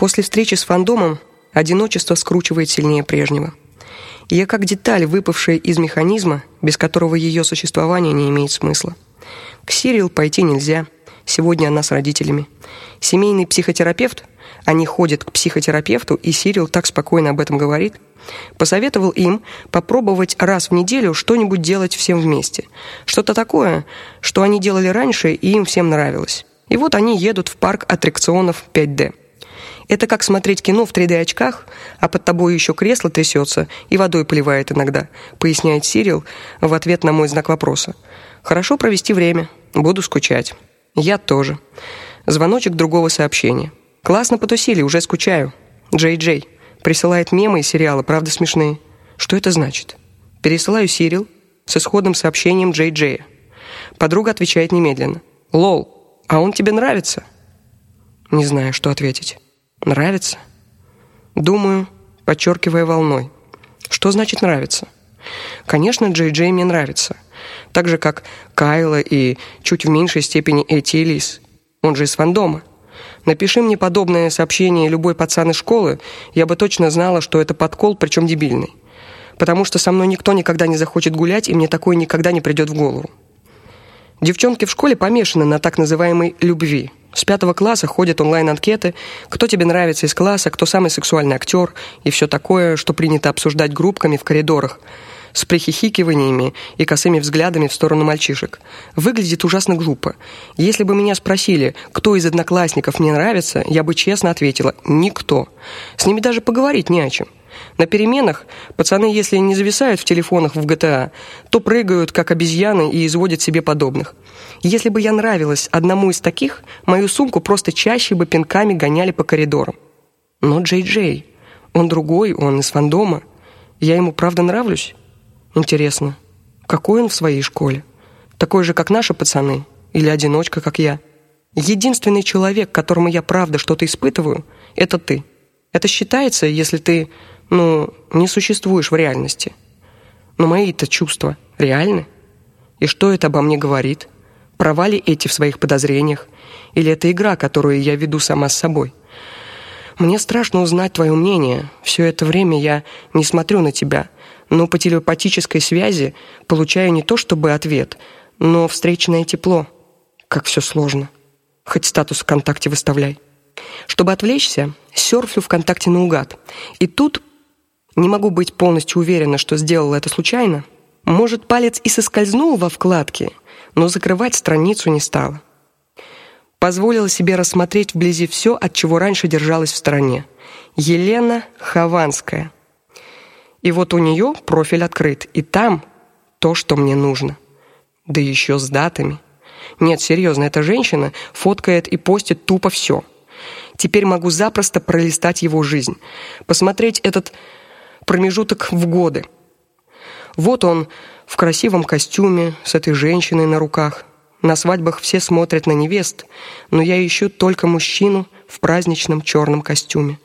После встречи с фандомом одиночество скручивает сильнее прежнего. Я как деталь, выпавшая из механизма, без которого ее существование не имеет смысла. К Сирил пойти нельзя. Сегодня она с родителями. Семейный психотерапевт, они ходят к психотерапевту, и Сирил так спокойно об этом говорит, посоветовал им попробовать раз в неделю что-нибудь делать всем вместе. Что-то такое, что они делали раньше, и им всем нравилось. И вот они едут в парк аттракционов 5D. Это как смотреть кино в 3D-очках, а под тобой еще кресло трясется и водой поливает иногда, поясняет Сирил в ответ на мой знак вопроса. Хорошо провести время. Буду скучать. Я тоже. Звоночек другого сообщения. Классно потусили, уже скучаю. Джей Джей присылает мемы и сериалы, правда смешные. Что это значит? Пересылаю Сирил с исходным сообщением Джей Джея. Подруга отвечает немедленно. Лол, а он тебе нравится? Не знаю, что ответить. Нравится? Думаю, подчеркивая волной. Что значит нравится? Конечно, Джей Джей мне нравится. Так же как Кайла и чуть в меньшей степени Эти. Он же из фандома. Напиши мне подобное сообщение любой пацан из школы, я бы точно знала, что это подкол, причем дебильный. Потому что со мной никто никогда не захочет гулять, и мне такое никогда не придет в голову. Девчонки в школе помешаны на так называемой любви. С пятого класса ходят онлайн-анкеты, кто тебе нравится из класса, кто самый сексуальный актер и все такое, что принято обсуждать группками в коридорах с прихихикиваниями и косыми взглядами в сторону мальчишек. Выглядит ужасно глупо. Если бы меня спросили, кто из одноклассников мне нравится, я бы честно ответила: никто. С ними даже поговорить не о чем. На переменах пацаны, если не зависают в телефонах в GTA, то прыгают как обезьяны и изводят себе подобных. Если бы я нравилась одному из таких, мою сумку просто чаще бы пинками гоняли по коридорам. Но Джей Джей, он другой, он из фандома. Я ему правда нравлюсь? Интересно, какой он в своей школе? Такой же, как наши пацаны или одиночка, как я? Единственный человек, которому я правда что-то испытываю это ты. Это считается, если ты, ну, не существуешь в реальности. Но мои-то чувства реальны. И что это обо мне говорит? Права ли эти в своих подозрениях или это игра, которую я веду сама с собой? Мне страшно узнать твое мнение. Все это время я не смотрю на тебя но по телепатической связи получаю не то чтобы ответ, но встречное тепло. Как все сложно. Хоть статус ВКонтакте выставляй. Чтобы отвлечься, серфлю ВКонтакте наугад. И тут не могу быть полностью уверена, что сделала это случайно. Может, палец и соскользнул во вкладке, но закрывать страницу не стала. Позволила себе рассмотреть вблизи все, от чего раньше держалась в стороне. Елена Хованская. И вот у нее профиль открыт, и там то, что мне нужно. Да еще с датами. Нет, серьезно, эта женщина фоткает и постит тупо все. Теперь могу запросто пролистать его жизнь, посмотреть этот промежуток в годы. Вот он в красивом костюме с этой женщиной на руках. На свадьбах все смотрят на невест, но я ищу только мужчину в праздничном черном костюме.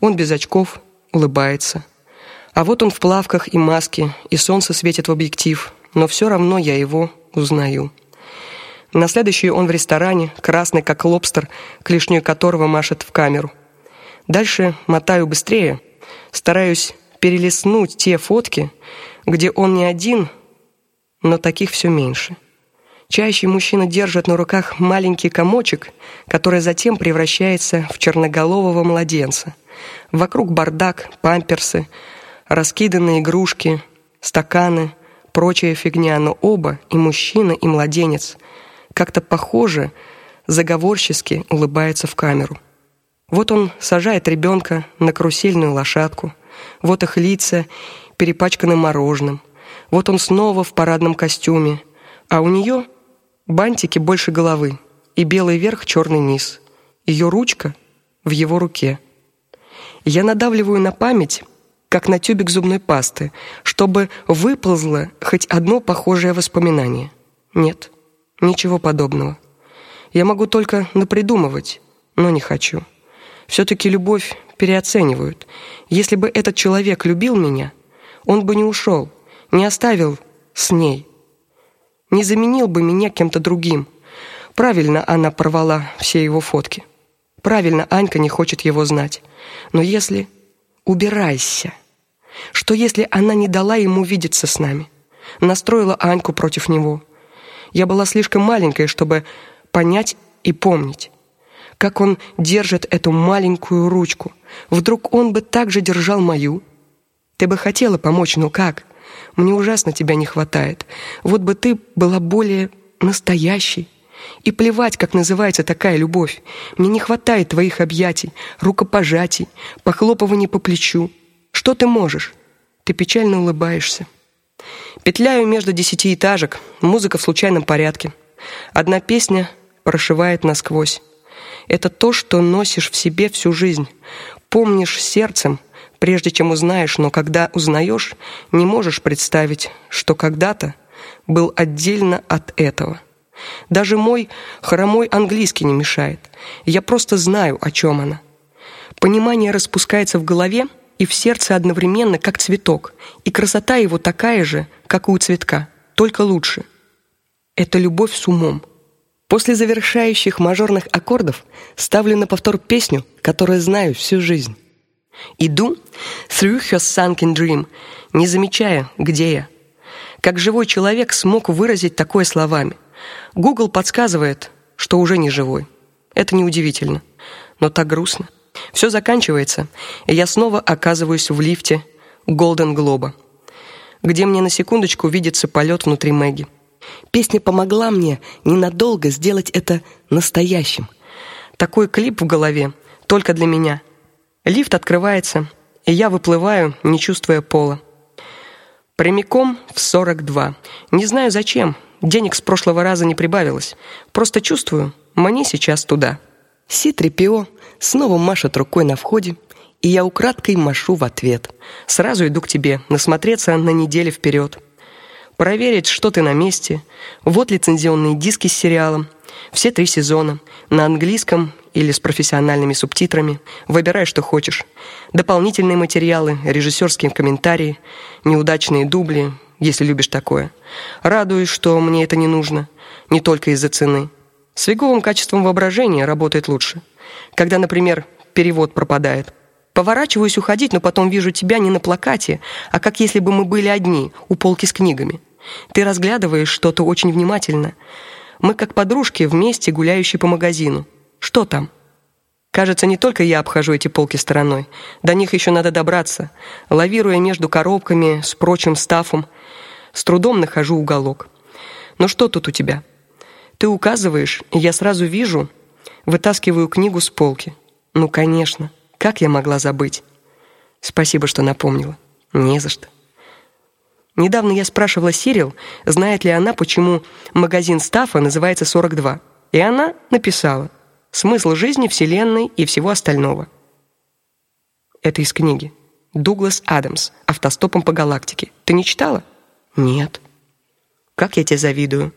Он без очков, улыбается. А вот он в плавках и маске, и солнце светит в объектив, но все равно я его узнаю. На следующий он в ресторане, красный как лобстер, клешней которого машет в камеру. Дальше мотаю быстрее, стараюсь перелистнуть те фотки, где он не один, но таких все меньше. Чаще мужчина держит на руках маленький комочек, который затем превращается в черноголового младенца. Вокруг бардак, памперсы, раскиданные игрушки, стаканы, прочая фигня, но оба, и мужчина, и младенец, как-то похоже, заговорчески улыбаются в камеру. Вот он сажает ребенка на карусельную лошадку. Вот их лица перепачканы мороженым. Вот он снова в парадном костюме, а у нее бантики больше головы и белый верх, черный низ. Ее ручка в его руке. Я надавливаю на память как на тюбик зубной пасты, чтобы выползло хоть одно похожее воспоминание. Нет, ничего подобного. Я могу только напридумывать, но не хочу. все таки любовь переоценивают. Если бы этот человек любил меня, он бы не ушел, не оставил с ней. Не заменил бы меня кем-то другим. Правильно она порвала все его фотки. Правильно, Анька не хочет его знать. Но если убирайся. Что если она не дала ему видеться с нами? Настроила Аньку против него. Я была слишком маленькая, чтобы понять и помнить, как он держит эту маленькую ручку. Вдруг он бы так же держал мою? Ты бы хотела помочь, но как? Мне ужасно тебя не хватает. Вот бы ты была более настоящей. И плевать, как называется такая любовь. Мне не хватает твоих объятий, рукопожатий, похлопываний по плечу. Что ты можешь? Ты печально улыбаешься. Петляю между десятиэтажек, музыка в случайном порядке. Одна песня прошивает насквозь. Это то, что носишь в себе всю жизнь. Помнишь сердцем, прежде чем узнаешь, но когда узнаешь, не можешь представить, что когда-то был отдельно от этого. Даже мой хромой английский не мешает. Я просто знаю, о чем она. Понимание распускается в голове и в сердце одновременно, как цветок, и красота его такая же, как у цветка, только лучше. Это любовь с умом. После завершающих мажорных аккордов ставлю на повтор песню, которую знаю всю жизнь. Иду through her sunken dream, не замечая, где я. Как живой человек смог выразить такое словами – Google подсказывает, что уже не живой. Это неудивительно, но так грустно. Все заканчивается, и я снова оказываюсь в лифте Golden Globe, где мне на секундочку видится полет внутри Мэгги. Песня помогла мне ненадолго сделать это настоящим. Такой клип в голове только для меня. Лифт открывается, и я выплываю, не чувствуя пола. Прямиком в 42. Не знаю зачем, Денег с прошлого раза не прибавилось. Просто чувствую, мне сейчас туда. Си-3PO снова машет рукой на входе, и я украдкой машу в ответ. Сразу иду к тебе, насмотреться на неделю вперед. Проверить, что ты на месте. Вот лицензионные диски с сериалом. Все три сезона. На английском или с профессиональными субтитрами. Выбирай, что хочешь. Дополнительные материалы, режиссерские комментарии, неудачные дубли, если любишь такое. Радуюсь, что мне это не нужно, не только из-за цены. С вековым качеством воображения работает лучше. Когда, например, перевод пропадает. Поворачиваюсь уходить, но потом вижу тебя не на плакате, а как если бы мы были одни, у полки с книгами. Ты разглядываешь что-то очень внимательно. Мы как подружки вместе гуляющие по магазину. Что там? Кажется, не только я обхожу эти полки стороной. До них еще надо добраться, лавируя между коробками с прочим стафом. С трудом нахожу уголок. Ну что тут у тебя? Ты указываешь, и я сразу вижу, вытаскиваю книгу с полки. Ну, конечно. Как я могла забыть? Спасибо, что напомнила. Не за что. Недавно я спрашивала Сирил, знает ли она, почему магазин Стафа называется 42. И она написала: Смысл жизни, вселенной и всего остального. Это из книги. Дуглас Адамс. Автостопом по галактике. Ты не читала? Нет. Как я тебе завидую.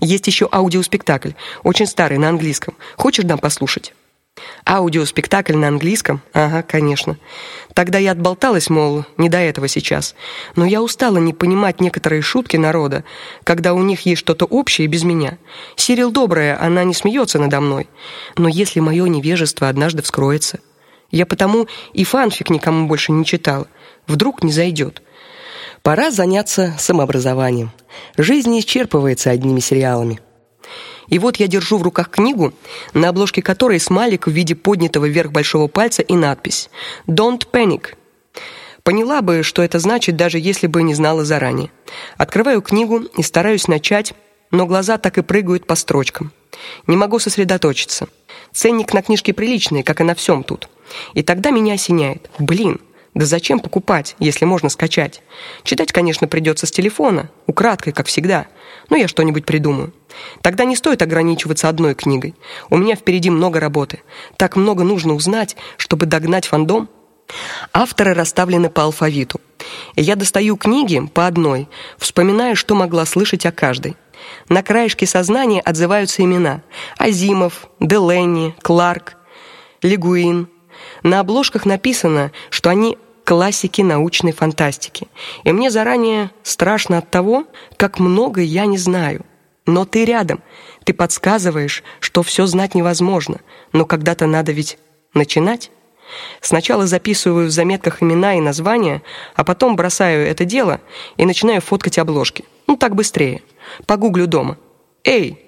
Есть еще аудиоспектакль, очень старый на английском. Хочешь дам послушать? Аудиоспектакль на английском? Ага, конечно. Тогда я отболталась, мол, не до этого сейчас. Но я устала не понимать некоторые шутки народа, когда у них есть что-то общее без меня. Сирил добрая, она не смеется надо мной. Но если мое невежество однажды вскроется, я потому и фанфик никому больше не читала. Вдруг не зайдет. Пора заняться самообразованием. Жизнь не исчерпывается одними сериалами. И вот я держу в руках книгу, на обложке которой смайлик в виде поднятого вверх большого пальца и надпись Don't panic. Поняла бы, что это значит, даже если бы не знала заранее. Открываю книгу и стараюсь начать, но глаза так и прыгают по строчкам. Не могу сосредоточиться. Ценник на книжке приличный, как и на всем тут. И тогда меня осеняет. Блин, да зачем покупать, если можно скачать? Читать, конечно, придется с телефона, украдкой, как всегда. Но я что-нибудь придумаю. Тогда не стоит ограничиваться одной книгой. У меня впереди много работы. Так много нужно узнать, чтобы догнать фандом. Авторы расставлены по алфавиту. Я достаю книги по одной, вспоминая, что могла слышать о каждой. На краешке сознания отзываются имена: Азимов, Деленни, Кларк, Легуин, на обложках написано, что они классики научной фантастики. И мне заранее страшно от того, как много я не знаю. Но ты рядом. Ты подсказываешь, что все знать невозможно, но когда-то надо ведь начинать. Сначала записываю в заметках имена и названия, а потом бросаю это дело и начинаю фоткать обложки. Ну так быстрее. Погуглю дома. Эй,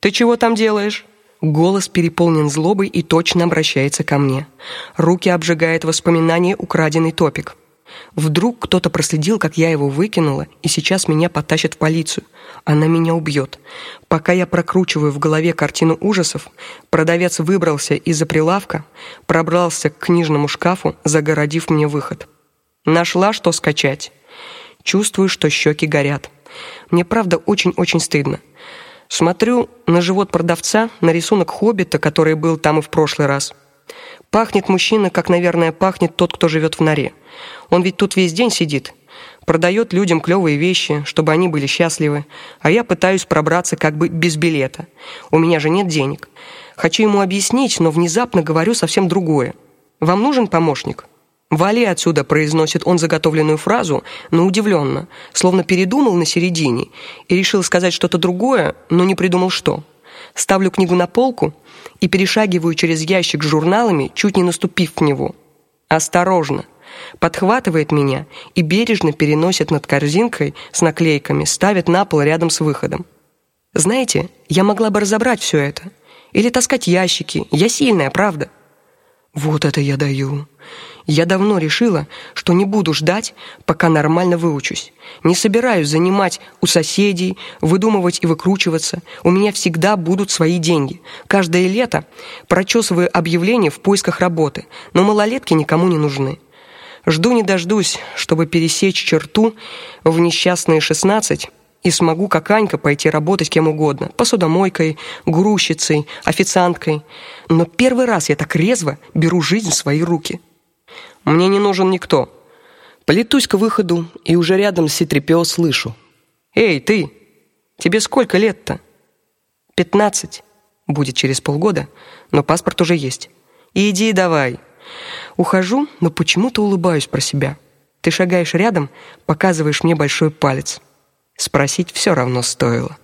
ты чего там делаешь? Голос переполнен злобой и точно обращается ко мне. Руки обжигает воспоминание украденный топик. Вдруг кто-то проследил, как я его выкинула, и сейчас меня потащат в полицию. Она меня убьет. Пока я прокручиваю в голове картину ужасов, продавец выбрался из-за прилавка, пробрался к книжному шкафу, загородив мне выход. Нашла, что скачать. Чувствую, что щеки горят. Мне правда очень-очень стыдно. Смотрю на живот продавца, на рисунок хоббита, который был там и в прошлый раз. Пахнет мужчина, как, наверное, пахнет тот, кто живет в норе. Он ведь тут весь день сидит, продает людям клевые вещи, чтобы они были счастливы, а я пытаюсь пробраться как бы без билета. У меня же нет денег. Хочу ему объяснить, но внезапно говорю совсем другое. Вам нужен помощник? Вали отсюда, произносит он заготовленную фразу, но удивленно, словно передумал на середине и решил сказать что-то другое, но не придумал что. Ставлю книгу на полку и перешагиваю через ящик с журналами, чуть не наступив в него. Осторожно. Подхватывает меня и бережно переносит над корзинкой с наклейками, ставит на пол рядом с выходом. Знаете, я могла бы разобрать все это или таскать ящики. Я сильная, правда? Вот это я даю. Я давно решила, что не буду ждать, пока нормально выучусь. Не собираюсь занимать у соседей, выдумывать и выкручиваться. У меня всегда будут свои деньги. Каждое лето прочесываю объявления в поисках работы, но малолетки никому не нужны. Жду не дождусь, чтобы пересечь черту в несчастные шестнадцать и смогу как Анька пойти работать кем угодно: посудомойкой, грузчицей, официанткой. Но первый раз я так резво беру жизнь в свои руки. Мне не нужен никто. Плетусь к выходу и уже рядом с Ситрепео слышу: "Эй, ты! Тебе сколько лет-то?" «Пятнадцать. Будет через полгода, но паспорт уже есть. Иди давай. Ухожу, но почему-то улыбаюсь про себя. Ты шагаешь рядом, показываешь мне большой палец. Спросить все равно стоило.